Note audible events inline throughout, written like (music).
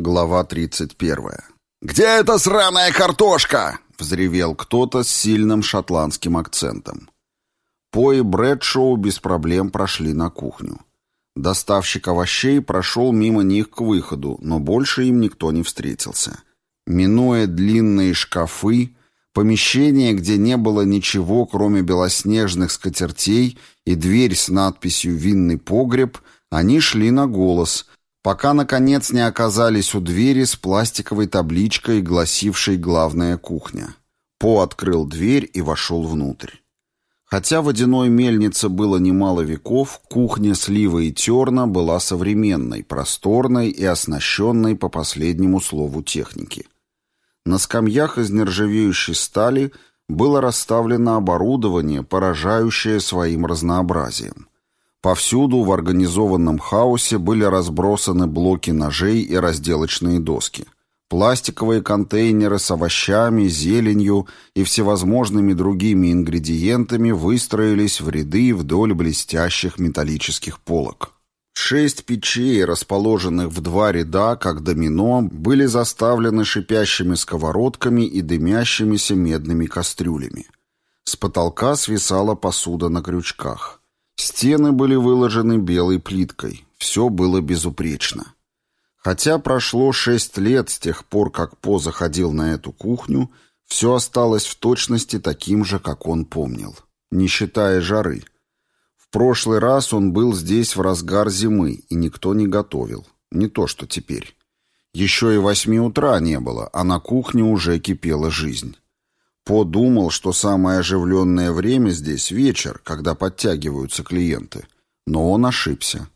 Глава 31. «Где эта сраная картошка?» — взревел кто-то с сильным шотландским акцентом. По и Брэдшоу без проблем прошли на кухню. Доставщик овощей прошел мимо них к выходу, но больше им никто не встретился. Минуя длинные шкафы, помещение, где не было ничего, кроме белоснежных скатертей и дверь с надписью «Винный погреб», они шли на голос, пока, наконец, не оказались у двери с пластиковой табличкой, гласившей «Главная кухня». По открыл дверь и вошел внутрь. Хотя водяной мельнице было немало веков, кухня слива и терна была современной, просторной и оснащенной по последнему слову техники. На скамьях из нержавеющей стали было расставлено оборудование, поражающее своим разнообразием. Повсюду в организованном хаосе были разбросаны блоки ножей и разделочные доски – Пластиковые контейнеры с овощами, зеленью и всевозможными другими ингредиентами выстроились в ряды вдоль блестящих металлических полок. Шесть печей, расположенных в два ряда, как домино, были заставлены шипящими сковородками и дымящимися медными кастрюлями. С потолка свисала посуда на крючках. Стены были выложены белой плиткой. Все было безупречно. Хотя прошло шесть лет с тех пор, как По заходил на эту кухню, все осталось в точности таким же, как он помнил, не считая жары. В прошлый раз он был здесь в разгар зимы, и никто не готовил. Не то, что теперь. Еще и восьми утра не было, а на кухне уже кипела жизнь. По думал, что самое оживленное время здесь вечер, когда подтягиваются клиенты. Но он ошибся.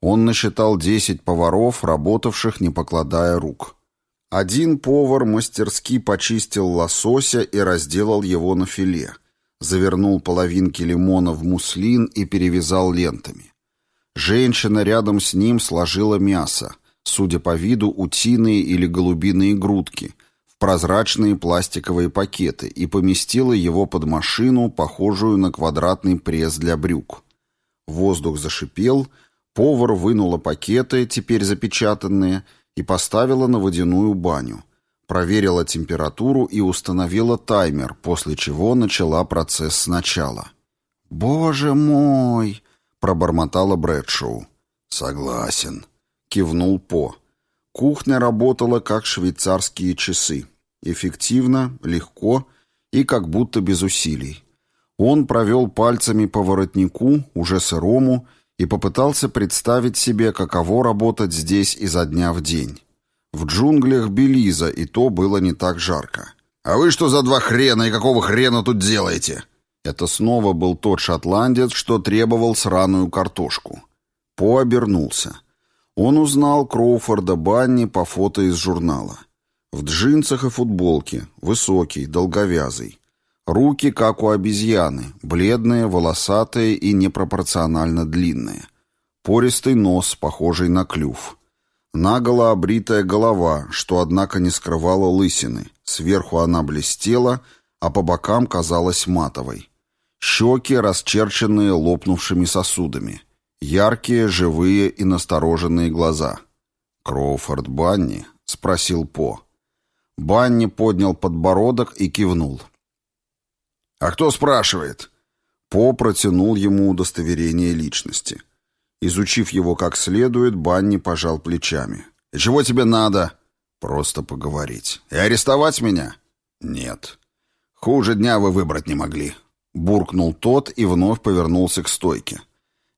Он насчитал десять поваров, работавших, не покладая рук. Один повар мастерски почистил лосося и разделал его на филе, завернул половинки лимона в муслин и перевязал лентами. Женщина рядом с ним сложила мясо, судя по виду утиные или голубиные грудки, прозрачные пластиковые пакеты и поместила его под машину, похожую на квадратный пресс для брюк. Воздух зашипел, Повар вынула пакеты, теперь запечатанные, и поставила на водяную баню. Проверила температуру и установила таймер, после чего начала процесс сначала. «Боже мой!» — пробормотала Брэдшоу. «Согласен», — кивнул По. Кухня работала как швейцарские часы. Эффективно, легко и как будто без усилий. Он провел пальцами по воротнику, уже сырому, и попытался представить себе, каково работать здесь изо дня в день. В джунглях Белиза и то было не так жарко. «А вы что за два хрена и какого хрена тут делаете?» Это снова был тот шотландец, что требовал сраную картошку. По обернулся. Он узнал Кроуфорда Банни по фото из журнала. В джинсах и футболке, высокий, долговязый. Руки, как у обезьяны, бледные, волосатые и непропорционально длинные. Пористый нос, похожий на клюв. Наголо обритая голова, что, однако, не скрывала лысины. Сверху она блестела, а по бокам казалась матовой. Щеки, расчерченные лопнувшими сосудами. Яркие, живые и настороженные глаза. «Кроуфорд Банни?» — спросил По. Банни поднял подбородок и кивнул. «А кто спрашивает?» По протянул ему удостоверение личности. Изучив его как следует, Банни пожал плечами. «И чего тебе надо?» «Просто поговорить». «И арестовать меня?» «Нет». «Хуже дня вы выбрать не могли», — буркнул тот и вновь повернулся к стойке.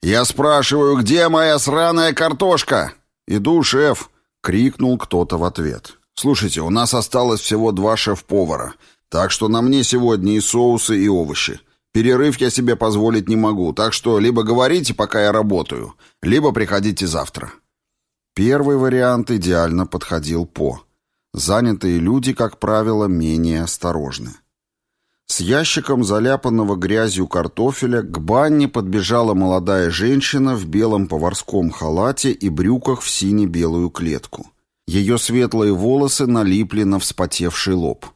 «Я спрашиваю, где моя сраная картошка?» «Иду, шеф», — крикнул кто-то в ответ. «Слушайте, у нас осталось всего два шеф-повара. Так что на мне сегодня и соусы, и овощи. Перерыв я себе позволить не могу, так что либо говорите, пока я работаю, либо приходите завтра». Первый вариант идеально подходил по. Занятые люди, как правило, менее осторожны. С ящиком заляпанного грязью картофеля к банне подбежала молодая женщина в белом поварском халате и брюках в сине-белую клетку. Ее светлые волосы налипли на вспотевший лоб.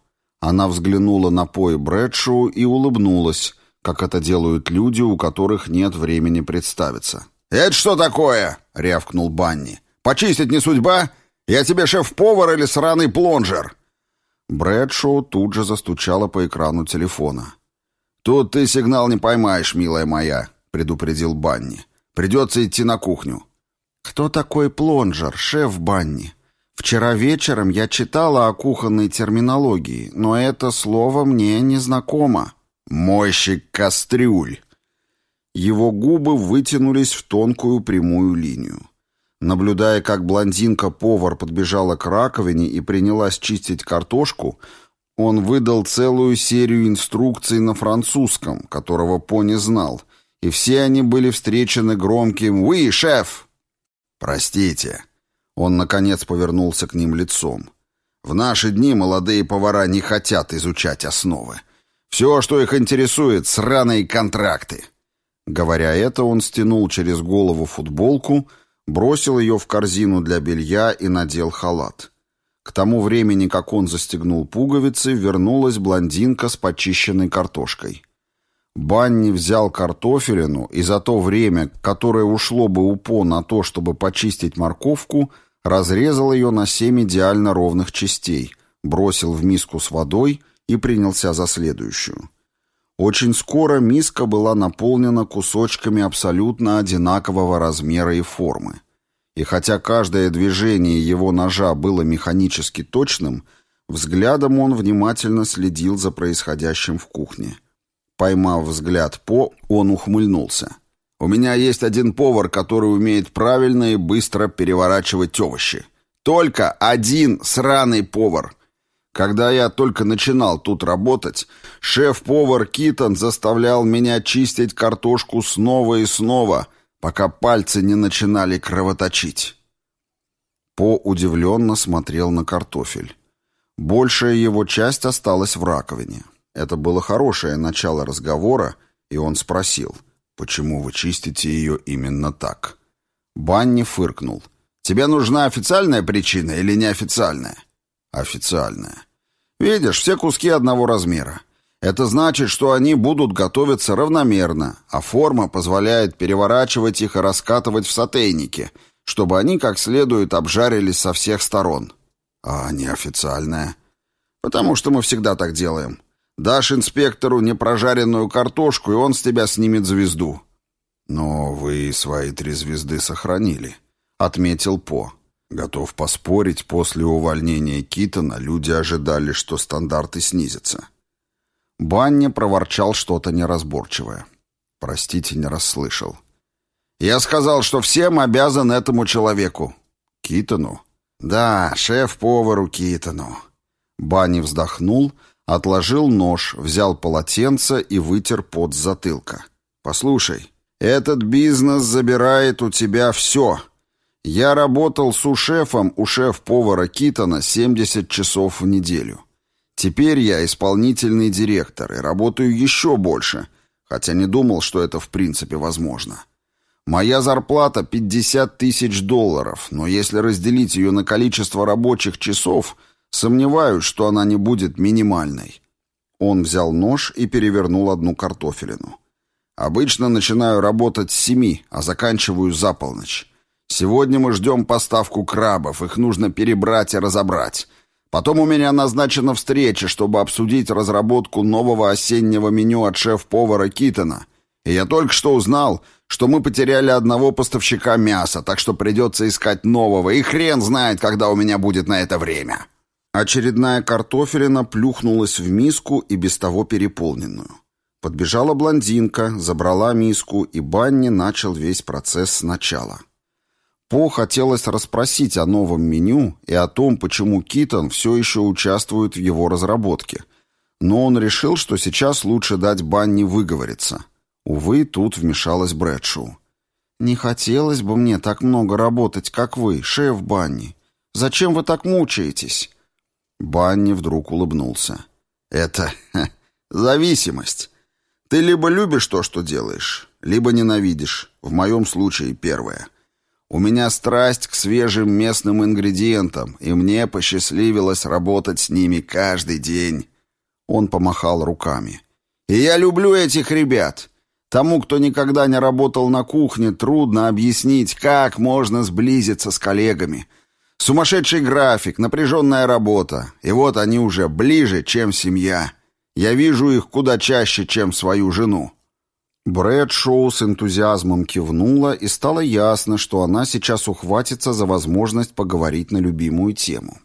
Она взглянула на Пои Брэдшоу и улыбнулась, как это делают люди, у которых нет времени представиться. «Это что такое?» — рявкнул Банни. «Почистить не судьба? Я тебе шеф-повар или сраный плонжер?» Брэдшоу тут же застучала по экрану телефона. «Тут ты сигнал не поймаешь, милая моя», — предупредил Банни. «Придется идти на кухню». «Кто такой плонжер, шеф Банни? Вчера вечером я читала о кухонной терминологии, но это слово мне не знакомо». «Мойщик кастрюль». Его губы вытянулись в тонкую прямую линию. Наблюдая, как блондинка-повар подбежала к раковине и принялась чистить картошку, он выдал целую серию инструкций на французском, которого Пони знал, и все они были встречены громким «Уи, шеф!». «Простите». Он, наконец, повернулся к ним лицом. «В наши дни молодые повара не хотят изучать основы. Все, что их интересует, сраные контракты». Говоря это, он стянул через голову футболку, бросил ее в корзину для белья и надел халат. К тому времени, как он застегнул пуговицы, вернулась блондинка с почищенной картошкой. Банни взял картофелину и за то время, которое ушло бы у По на то, чтобы почистить морковку, разрезал ее на семь идеально ровных частей, бросил в миску с водой и принялся за следующую. Очень скоро миска была наполнена кусочками абсолютно одинакового размера и формы. И хотя каждое движение его ножа было механически точным, взглядом он внимательно следил за происходящим в кухне. Поймав взгляд По, он ухмыльнулся. «У меня есть один повар, который умеет правильно и быстро переворачивать овощи. Только один сраный повар. Когда я только начинал тут работать, шеф-повар Китон заставлял меня чистить картошку снова и снова, пока пальцы не начинали кровоточить. По удивленно смотрел на картофель. Большая его часть осталась в раковине. Это было хорошее начало разговора, и он спросил, «Почему вы чистите ее именно так?» Банни фыркнул. «Тебе нужна официальная причина или неофициальная?» «Официальная. Видишь, все куски одного размера. Это значит, что они будут готовиться равномерно, а форма позволяет переворачивать их и раскатывать в сотейнике, чтобы они как следует обжарились со всех сторон. А неофициальная? Потому что мы всегда так делаем. Дашь инспектору непрожаренную картошку, и он с тебя снимет звезду. Но вы свои три звезды сохранили, — отметил По. Готов поспорить, после увольнения Китона люди ожидали, что стандарты снизятся. Банни проворчал что-то неразборчивое. Простите, не расслышал. «Я сказал, что всем обязан этому человеку». «Китону?» «Да, шеф-повару Китону». Банни вздохнул, отложил нож, взял полотенце и вытер пот с затылка. «Послушай, этот бизнес забирает у тебя все». Я работал су-шефом у шеф-повара Китона 70 часов в неделю. Теперь я исполнительный директор и работаю еще больше, хотя не думал, что это в принципе возможно. Моя зарплата 50 тысяч долларов, но если разделить ее на количество рабочих часов, сомневаюсь, что она не будет минимальной. Он взял нож и перевернул одну картофелину. Обычно начинаю работать с семи, а заканчиваю за полночь. Сегодня мы ждем поставку крабов, их нужно перебрать и разобрать. Потом у меня назначена встреча, чтобы обсудить разработку нового осеннего меню от шеф-повара Китона. И я только что узнал, что мы потеряли одного поставщика мяса, так что придется искать нового, и хрен знает, когда у меня будет на это время». Очередная картофелина плюхнулась в миску и без того переполненную. Подбежала блондинка, забрала миску, и Банни начал весь процесс сначала. По хотелось расспросить о новом меню и о том, почему Китон все еще участвует в его разработке. Но он решил, что сейчас лучше дать Банни выговориться. Увы, тут вмешалась Брэдшоу. «Не хотелось бы мне так много работать, как вы, шеф Банни. Зачем вы так мучаетесь?» Банни вдруг улыбнулся. «Это ха, (laughs) зависимость. Ты либо любишь то, что делаешь, либо ненавидишь. В моем случае первое». У меня страсть к свежим местным ингредиентам, и мне посчастливилось работать с ними каждый день. Он помахал руками. И я люблю этих ребят. Тому, кто никогда не работал на кухне, трудно объяснить, как можно сблизиться с коллегами. Сумасшедший график, напряженная работа. И вот они уже ближе, чем семья. Я вижу их куда чаще, чем свою жену». Брэдшоу с энтузиазмом кивнула, и стало ясно, что она сейчас ухватится за возможность поговорить на любимую тему.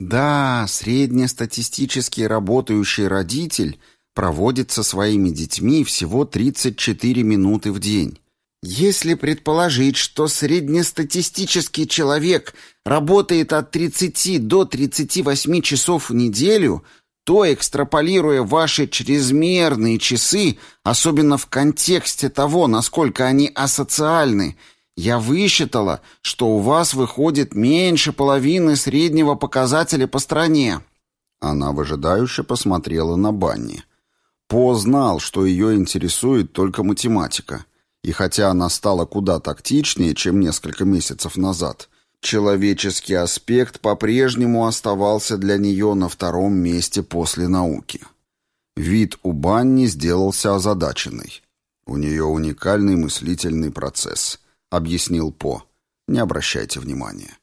Да, среднестатистический работающий родитель проводит со своими детьми всего 34 минуты в день. Если предположить, что среднестатистический человек работает от 30 до 38 часов в неделю, то, экстраполируя ваши чрезмерные часы, особенно в контексте того, насколько они асоциальны, я высчитала, что у вас выходит меньше половины среднего показателя по стране». Она выжидающе посмотрела на Банни. По знал, что ее интересует только математика. И хотя она стала куда тактичнее, чем несколько месяцев назад, человеческий аспект по-прежнему оставался для нее на втором месте после науки. Вид у Банни сделался озадаченный. У нее уникальный мыслительный процесс объяснил По. Не обращайте внимания.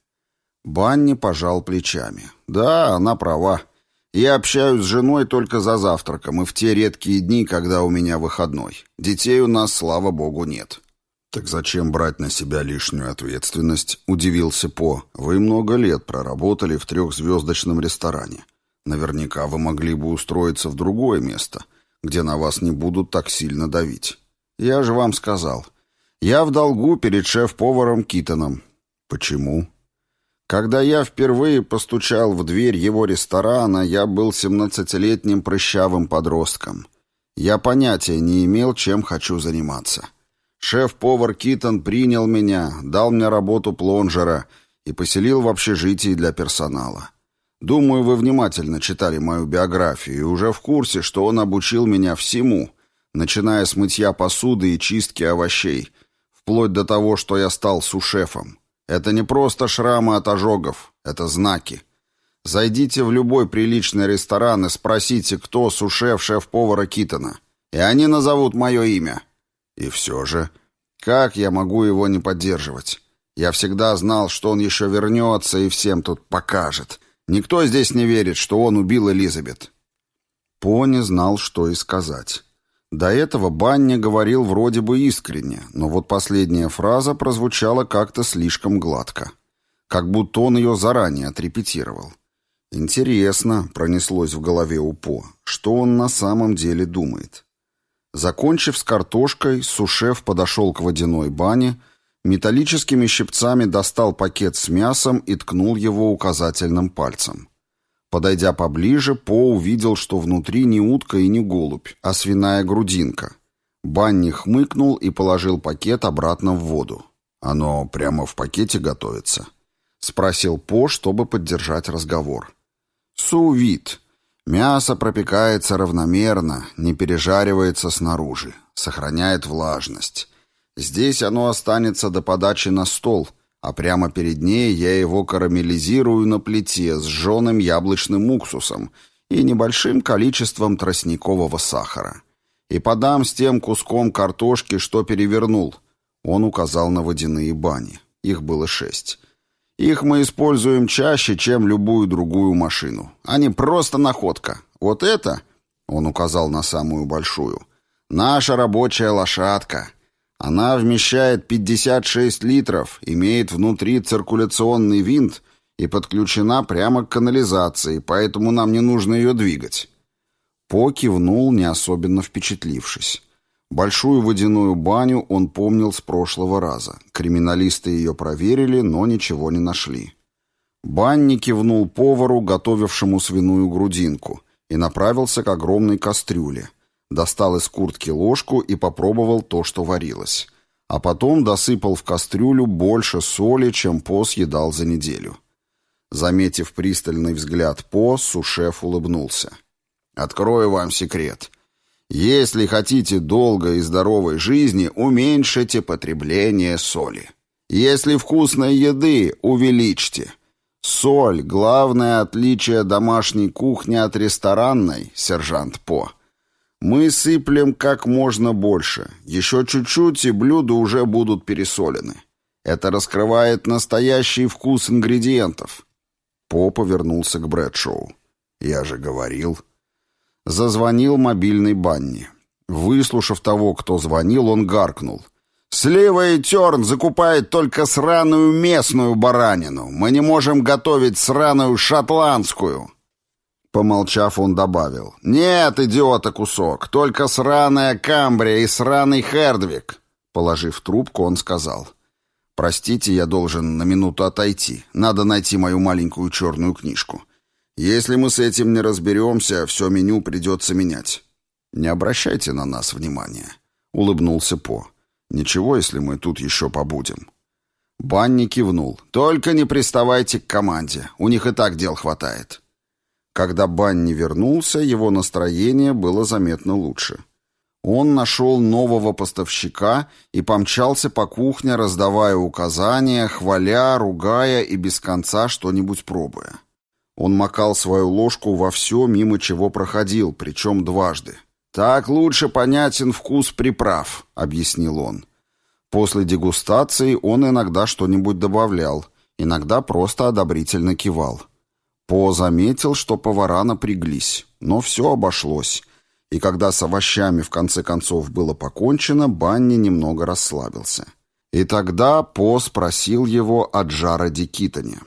Банни пожал плечами. Да, она права. Я общаюсь с женой только за завтраком и в те редкие дни, когда у меня выходной. Детей у нас, слава богу, нет. Так зачем брать на себя лишнюю ответственность? Удивился По. Вы много лет проработали в трехзвездочном ресторане. Наверняка вы могли бы устроиться в другое место, где на вас не будут так сильно давить. Я же вам сказал — я в долгу перед шеф-поваром Китоном. Почему? Когда я впервые постучал в дверь его ресторана, я был семнадцатилетним прыщавым подростком. Я понятия не имел, чем хочу заниматься. Шеф-повар Китон принял меня, дал мне работу плонжера и поселил в общежитии для персонала. Думаю, вы внимательно читали мою биографию и уже в курсе, что он обучил меня всему, начиная с мытья посуды и чистки овощей, вплоть до того, что я стал сушефом. Это не просто шрамы от ожогов, это знаки. Зайдите в любой приличный ресторан и спросите, кто сушеф шеф-повара Китона, и они назовут мое имя. И все же, как я могу его не поддерживать? Я всегда знал, что он еще вернется и всем тут покажет. Никто здесь не верит, что он убил Элизабет. Пони знал, что и сказать. До этого Банни говорил вроде бы искренне, но вот последняя фраза прозвучала как-то слишком гладко. Как будто он ее заранее отрепетировал. Интересно, пронеслось в голове у По, что он на самом деле думает. Закончив с картошкой, Сушеф подошел к водяной бане, металлическими щипцами достал пакет с мясом и ткнул его указательным пальцем. Подойдя поближе, По увидел, что внутри не утка и не голубь, а свиная грудинка. Банни хмыкнул и положил пакет обратно в воду. «Оно прямо в пакете готовится?» — спросил По, чтобы поддержать разговор. «Сувит. Мясо пропекается равномерно, не пережаривается снаружи, сохраняет влажность. Здесь оно останется до подачи на стол, а прямо перед ней я его карамелизирую на плите с жженым яблочным уксусом и небольшим количеством тростникового сахара. И подам с тем куском картошки, что перевернул. Он указал на водяные бани. Их было шесть. Их мы используем чаще, чем любую другую машину. Они просто находка. Вот это, он указал на самую большую, наша рабочая лошадка — она вмещает 56 литров, имеет внутри циркуляционный винт и подключена прямо к канализации, поэтому нам не нужно ее двигать. По кивнул, не особенно впечатлившись. Большую водяную баню он помнил с прошлого раза. Криминалисты ее проверили, но ничего не нашли. Банни кивнул повару, готовившему свиную грудинку, и направился к огромной кастрюле. Достал из куртки ложку и попробовал то, что варилось. А потом досыпал в кастрюлю больше соли, чем По съедал за неделю. Заметив пристальный взгляд По, сушеф улыбнулся. «Открою вам секрет. Если хотите долгой и здоровой жизни, уменьшите потребление соли. Если вкусной еды, увеличьте. Соль — главное отличие домашней кухни от ресторанной, сержант По». Мы сыплем как можно больше. Еще чуть-чуть, и блюда уже будут пересолены. Это раскрывает настоящий вкус ингредиентов. По повернулся к Брэдшоу. Я же говорил. Зазвонил мобильный Банни. Выслушав того, кто звонил, он гаркнул. «Слива и терн закупает только сраную местную баранину. Мы не можем готовить сраную шотландскую». Помолчав, он добавил. «Нет, идиота кусок, только сраная Камбрия и сраный Хердвик». Положив трубку, он сказал. «Простите, я должен на минуту отойти. Надо найти мою маленькую черную книжку. Если мы с этим не разберемся, все меню придется менять». «Не обращайте на нас внимания», — улыбнулся По. «Ничего, если мы тут еще побудем». Банни кивнул. «Только не приставайте к команде. У них и так дел хватает». Когда Банни вернулся, его настроение было заметно лучше. Он нашел нового поставщика и помчался по кухне, раздавая указания, хваля, ругая и без конца что-нибудь пробуя. Он макал свою ложку во все, мимо чего проходил, причем дважды. «Так лучше понятен вкус приправ», — объяснил он. После дегустации он иногда что-нибудь добавлял, иногда просто одобрительно кивал. По заметил, что повара напряглись, но все обошлось, и когда с овощами в конце концов было покончено, Банни немного расслабился. И тогда По спросил о о Джароде Китоне.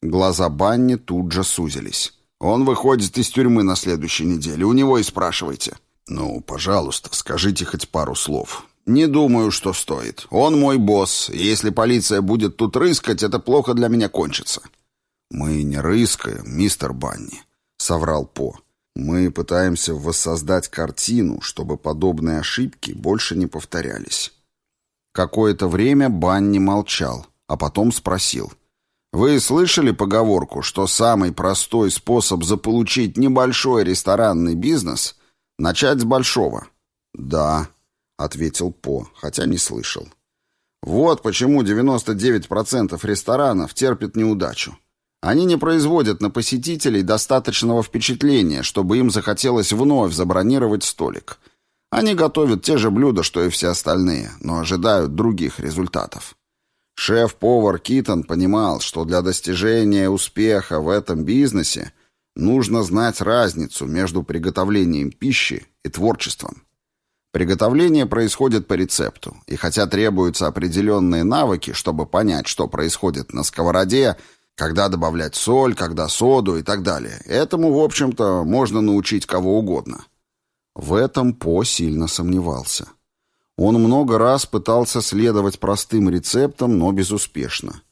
Глаза Банни тут же сузились. «Он выходит из тюрьмы на следующей неделе. У него и спрашивайте». «Ну, пожалуйста, скажите хоть пару слов». «Не думаю, что стоит. Он мой босс, если полиция будет тут рыскать, это плохо для меня кончится». «Мы не рыскаем, мистер Банни», — соврал По. «Мы пытаемся воссоздать картину, чтобы подобные ошибки больше не повторялись». Какое-то время Банни молчал, а потом спросил. «Вы слышали поговорку, что самый простой способ заполучить небольшой ресторанный бизнес — начать с большого?» «Да», — ответил По, хотя не слышал. «Вот почему 99% ресторанов терпят неудачу. Они не производят на посетителей достаточного впечатления, чтобы им захотелось вновь забронировать столик. Они готовят те же блюда, что и все остальные, но ожидают других результатов. Шеф-повар Китон понимал, что для достижения успеха в этом бизнесе нужно знать разницу между приготовлением пищи и творчеством. Приготовление происходит по рецепту, и хотя требуются определенные навыки, чтобы понять, что происходит на сковороде – когда добавлять соль, когда соду и так далее. Этому, в общем-то, можно научить кого угодно. В этом По сильно сомневался. Он много раз пытался следовать простым рецептам, но безуспешно.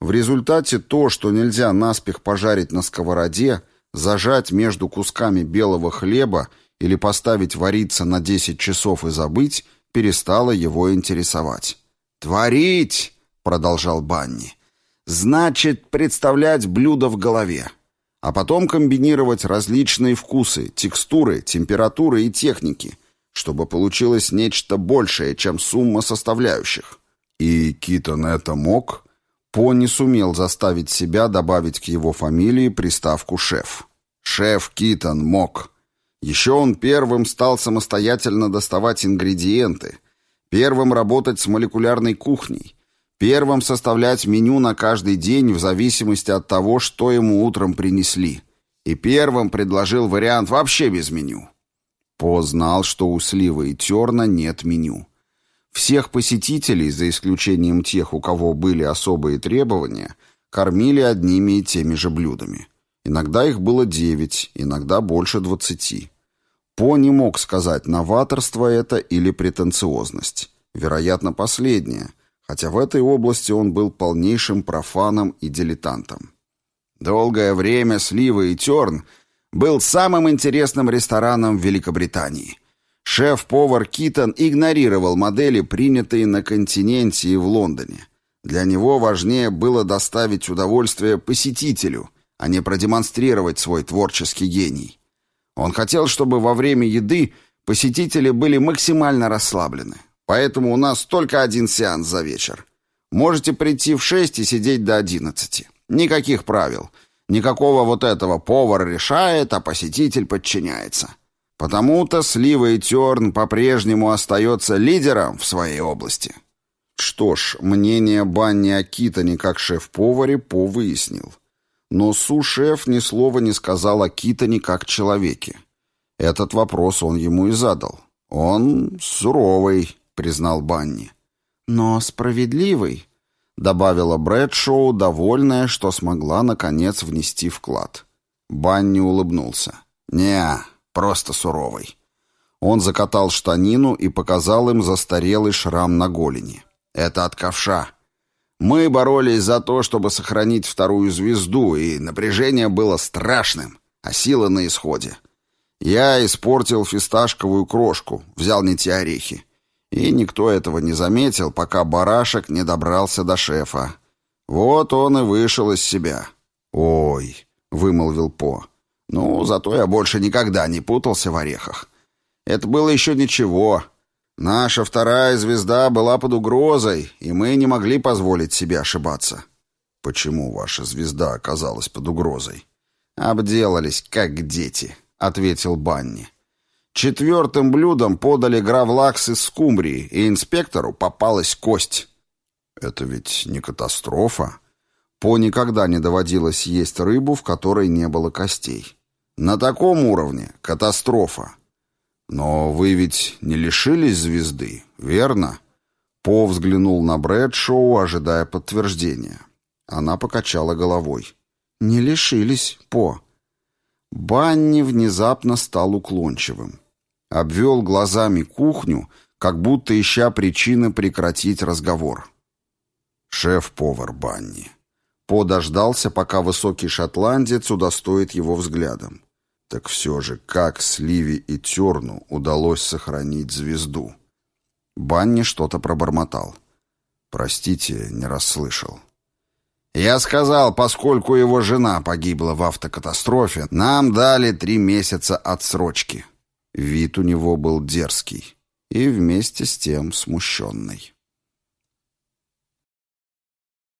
В результате то, что нельзя наспех пожарить на сковороде, зажать между кусками белого хлеба или поставить вариться на 10 часов и забыть, перестало его интересовать. «Творить!» — продолжал Банни. Значит, представлять блюдо в голове. А потом комбинировать различные вкусы, текстуры, температуры и техники, чтобы получилось нечто большее, чем сумма составляющих. И Китон это мог. По не сумел заставить себя добавить к его фамилии приставку «шеф». Шеф Китон мог. Еще он первым стал самостоятельно доставать ингредиенты, первым работать с молекулярной кухней, Первым составлять меню на каждый день в зависимости от того, что ему утром принесли. И первым предложил вариант вообще без меню. По знал, что у Сливы и Терна нет меню. Всех посетителей, за исключением тех, у кого были особые требования, кормили одними и теми же блюдами. Иногда их было девять, иногда больше двадцати. По не мог сказать, новаторство это или претенциозность. Вероятно, последнее – хотя в этой области он был полнейшим профаном и дилетантом. Долгое время Слива и Терн был самым интересным рестораном в Великобритании. Шеф-повар Китон игнорировал модели, принятые на континенте и в Лондоне. Для него важнее было доставить удовольствие посетителю, а не продемонстрировать свой творческий гений. Он хотел, чтобы во время еды посетители были максимально расслаблены. Поэтому у нас только один сеанс за вечер. Можете прийти в шесть и сидеть до одиннадцати. Никаких правил. Никакого вот этого повар решает, а посетитель подчиняется. Потому-то Слива и Терн по-прежнему остается лидером в своей области. Что ж, мнение Банни о Китане как шеф-поваре По выяснил. Но су-шеф ни слова не сказал о Китане как человеке. Этот вопрос он ему и задал. «Он суровый», — признал Банни. «Но справедливый», — добавила Брэдшоу, довольная, что смогла, наконец, внести вклад. Банни улыбнулся. «Не, просто суровый». Он закатал штанину и показал им застарелый шрам на голени. Это от ковша. Мы боролись за то, чтобы сохранить вторую звезду, и напряжение было страшным, а сила на исходе. Я испортил фисташковую крошку, взял не те орехи. И никто этого не заметил, пока барашек не добрался до шефа. Вот он и вышел из себя. «Ой», — вымолвил По. «Ну, зато я больше никогда не путался в орехах. Это было еще ничего. Наша вторая звезда была под угрозой, и мы не могли позволить себе ошибаться. Почему ваша звезда оказалась под угрозой? Обделались, как дети, ответил Банни. Четвертым блюдом подали гравлакс из скумбрии, и инспектору попалась кость. Это ведь не катастрофа. По никогда не доводилось есть рыбу, в которой не было костей. На таком уровне катастрофа. «Но вы ведь не лишились звезды, верно?» По взглянул на Брэдшоу, ожидая подтверждения. Она покачала головой. «Не лишились, По». Банни внезапно стал уклончивым. Обвел глазами кухню, как будто ища причины прекратить разговор. «Шеф-повар Банни». По дождался, пока высокий шотландец удостоит его взглядом. Так все же, как Сливи и Терну удалось сохранить звезду? Банни что-то пробормотал. Простите, не расслышал. Я сказал, поскольку его жена погибла в автокатастрофе, нам дали три месяца отсрочки. Вид у него был дерзкий и вместе с тем смущенный.